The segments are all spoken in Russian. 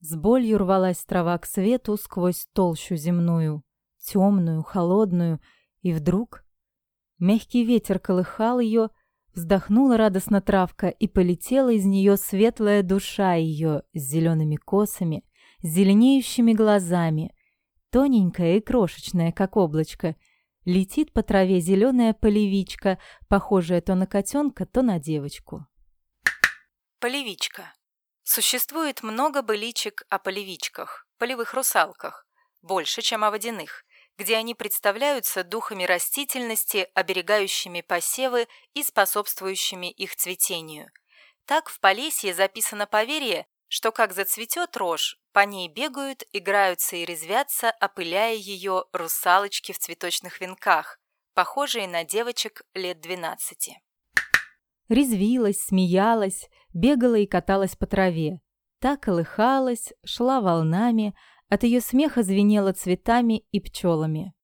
С болью рвалась трава к свету сквозь толщу земную, темную, холодную, и вдруг... Мягкий ветер колыхал ее, вздохнула радостно травка, и полетела из нее светлая душа ее с зелеными косами, с зеленеющими глазами, тоненькая и крошечная, как облачко. Летит по траве зеленая полевичка, похожая то на котенка, то на девочку. Полевичка. Существует много быличек о полевичках, полевых русалках, больше, чем о водяных, где они представляются духами растительности, оберегающими посевы и способствующими их цветению. Так в Полесье записано поверье, что как зацветет рожь, по ней бегают, играются и резвятся, опыляя ее русалочки в цветочных венках, похожие на девочек лет двенадцати. Резвилась, смеялась, бегала и каталась по траве. Так колыхалась, шла волнами, от ее смеха звенело цветами и пчелами.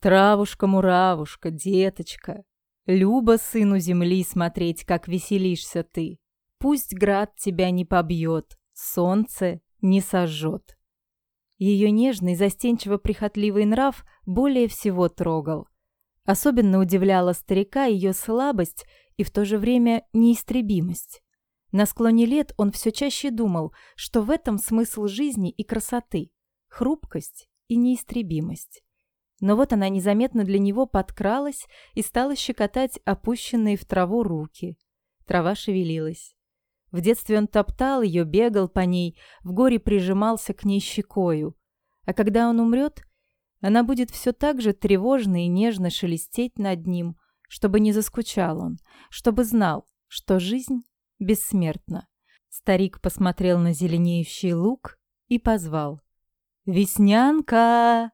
«Травушка-муравушка, деточка, Люба сыну земли смотреть, как веселишься ты. Пусть град тебя не побьет, солнце не сожжет». Ее нежный, застенчиво-прихотливый нрав более всего трогал. Особенно удивляла старика ее слабость и в то же время неистребимость. На склоне лет он все чаще думал, что в этом смысл жизни и красоты, хрупкость и неистребимость. Но вот она незаметно для него подкралась и стала щекотать опущенные в траву руки. Трава шевелилась. В детстве он топтал ее, бегал по ней, в горе прижимался к ней щекою. А когда он умрет, она будет все так же тревожно и нежно шелестеть над ним, чтобы не заскучал он, чтобы знал, что жизнь бессмертно. Старик посмотрел на зеленеющий лук и позвал. «Веснянка!»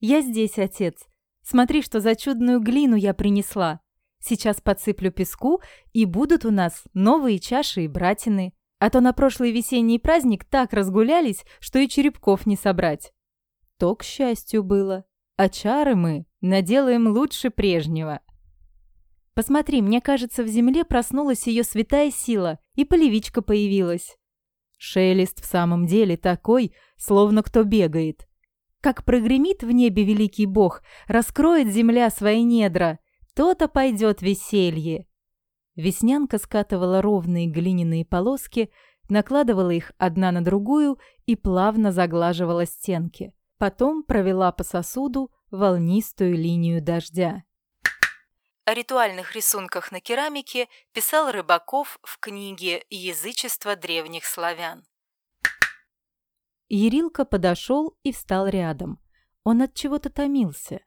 «Я здесь, отец. Смотри, что за чудную глину я принесла. Сейчас подсыплю песку, и будут у нас новые чаши и братины. А то на прошлый весенний праздник так разгулялись, что и черепков не собрать». То, к счастью, было. А чары мы наделаем лучше прежнего. Посмотри, мне кажется, в земле проснулась ее святая сила, и полевичка появилась. Шелест в самом деле такой, словно кто бегает. Как прогремит в небе великий бог, раскроет земля свои недра, то-то пойдет веселье. Веснянка скатывала ровные глиняные полоски, накладывала их одна на другую и плавно заглаживала стенки. Потом провела по сосуду волнистую линию дождя о ритуальных рисунках на керамике писал Рыбаков в книге «Язычество древних славян». Ерилка подошел и встал рядом. Он от чего-то томился.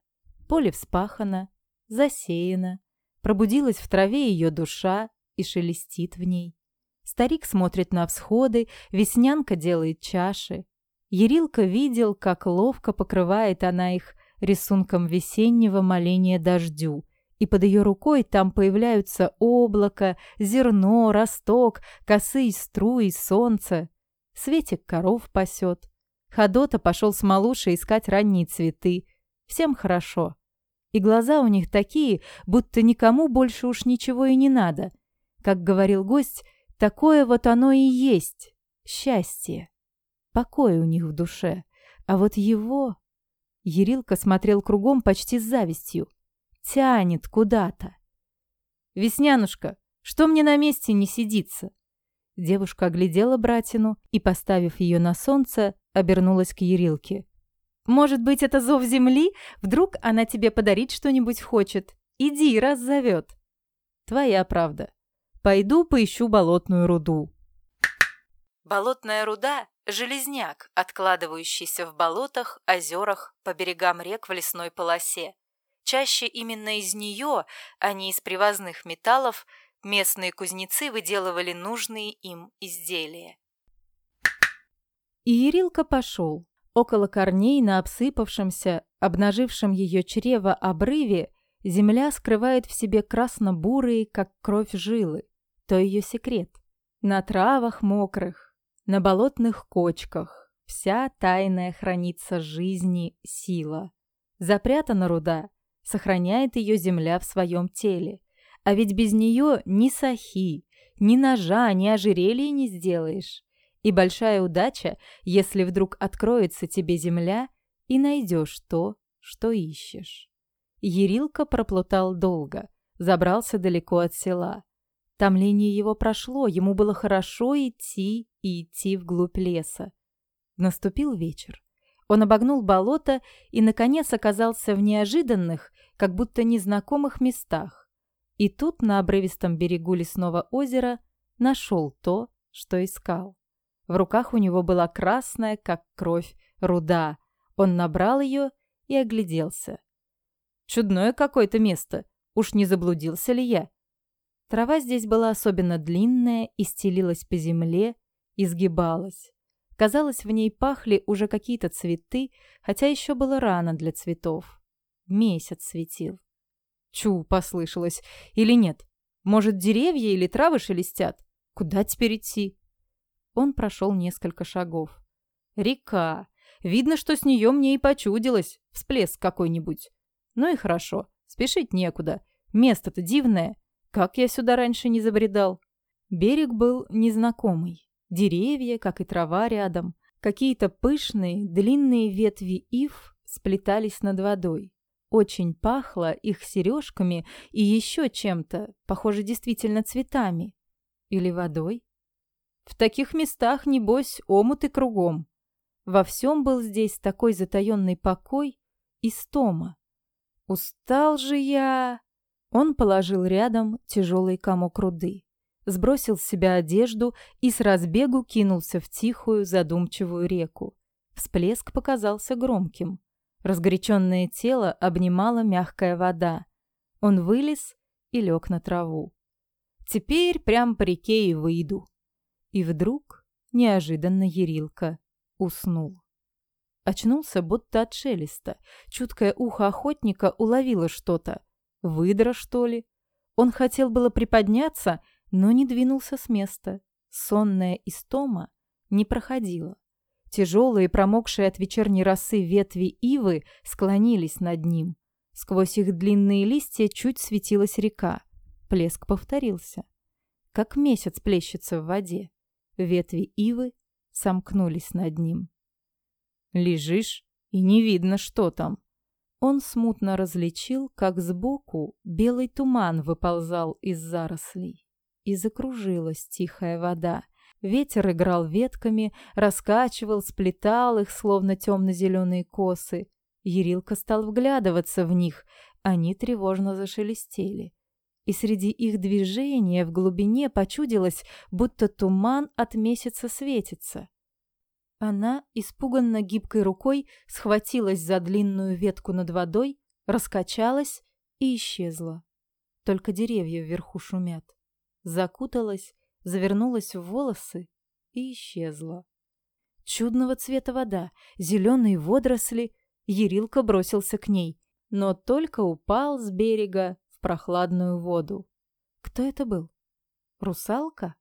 Поле вспахано, засеяно. Пробудилась в траве ее душа и шелестит в ней. Старик смотрит на всходы, веснянка делает чаши. Ерилка видел, как ловко покрывает она их рисунком весеннего моления дождю, и под ее рукой там появляются облако, зерно, росток, косые струи, солнце. Светик коров пасет. Ходота пошел с малушей искать ранние цветы. Всем хорошо. И глаза у них такие, будто никому больше уж ничего и не надо. Как говорил гость, такое вот оно и есть. Счастье. Покой у них в душе. А вот его... Ерилка смотрел кругом почти с завистью тянет куда-то. «Веснянушка, что мне на месте не сидится?» Девушка оглядела братину и, поставив ее на солнце, обернулась к Ерилке. «Может быть, это зов земли? Вдруг она тебе подарить что-нибудь хочет? Иди, раз зовет!» «Твоя правда. Пойду поищу болотную руду». Болотная руда – железняк, откладывающийся в болотах, озерах, по берегам рек в лесной полосе. Чаще именно из нее, а не из привозных металлов, местные кузнецы выделывали нужные им изделия. И Ерилка пошел. Около корней на обсыпавшемся, обнажившем ее чрево обрыве, земля скрывает в себе красно-бурые, как кровь жилы. То ее секрет. На травах мокрых, на болотных кочках вся тайная хранится жизни сила. Запрятана руда, сохраняет ее земля в своем теле. А ведь без нее ни сахи, ни ножа, ни ожерелья не сделаешь. И большая удача, если вдруг откроется тебе земля и найдешь то, что ищешь. Ерилка проплутал долго, забрался далеко от села. Томление его прошло, ему было хорошо идти и идти вглубь леса. Наступил вечер. Он обогнул болото и, наконец, оказался в неожиданных, как будто незнакомых местах. И тут, на обрывистом берегу лесного озера, нашел то, что искал. В руках у него была красная, как кровь, руда. Он набрал ее и огляделся. «Чудное какое-то место. Уж не заблудился ли я?» Трава здесь была особенно длинная и стелилась по земле, изгибалась. Казалось, в ней пахли уже какие-то цветы, хотя еще было рано для цветов. Месяц светил. Чу, послышалось. Или нет? Может, деревья или травы шелестят? Куда теперь идти? Он прошел несколько шагов. Река. Видно, что с нее мне и почудилось. Всплеск какой-нибудь. Ну и хорошо. Спешить некуда. Место-то дивное. Как я сюда раньше не забредал? Берег был незнакомый. Деревья, как и трава рядом, какие-то пышные, длинные ветви ив сплетались над водой. Очень пахло их сережками и еще чем-то, похоже, действительно цветами. Или водой. В таких местах, небось, омуты кругом. Во всем был здесь такой затаенный покой и стома. «Устал же я!» Он положил рядом тяжелый комок руды сбросил с себя одежду и с разбегу кинулся в тихую, задумчивую реку. Всплеск показался громким. Разгоряченное тело обнимала мягкая вода. Он вылез и лег на траву. «Теперь прям по реке и выйду». И вдруг, неожиданно, Ерилка уснул. Очнулся будто от шелеста. Чуткое ухо охотника уловило что-то. Выдра, что ли? Он хотел было приподняться — но не двинулся с места. Сонная истома не проходила. Тяжелые, промокшие от вечерней росы ветви ивы склонились над ним. Сквозь их длинные листья чуть светилась река. Плеск повторился. Как месяц плещется в воде. Ветви ивы сомкнулись над ним. Лежишь, и не видно, что там. Он смутно различил, как сбоку белый туман выползал из зарослей и закружилась тихая вода. Ветер играл ветками, раскачивал, сплетал их, словно темно-зеленые косы. Ерилка стал вглядываться в них, они тревожно зашелестели. И среди их движения в глубине почудилось, будто туман от месяца светится. Она, испуганно гибкой рукой, схватилась за длинную ветку над водой, раскачалась и исчезла. Только деревья вверху шумят закуталась, завернулась в волосы и исчезла. Чудного цвета вода, зеленые водоросли, Ерилка бросился к ней, но только упал с берега в прохладную воду. Кто это был? Русалка?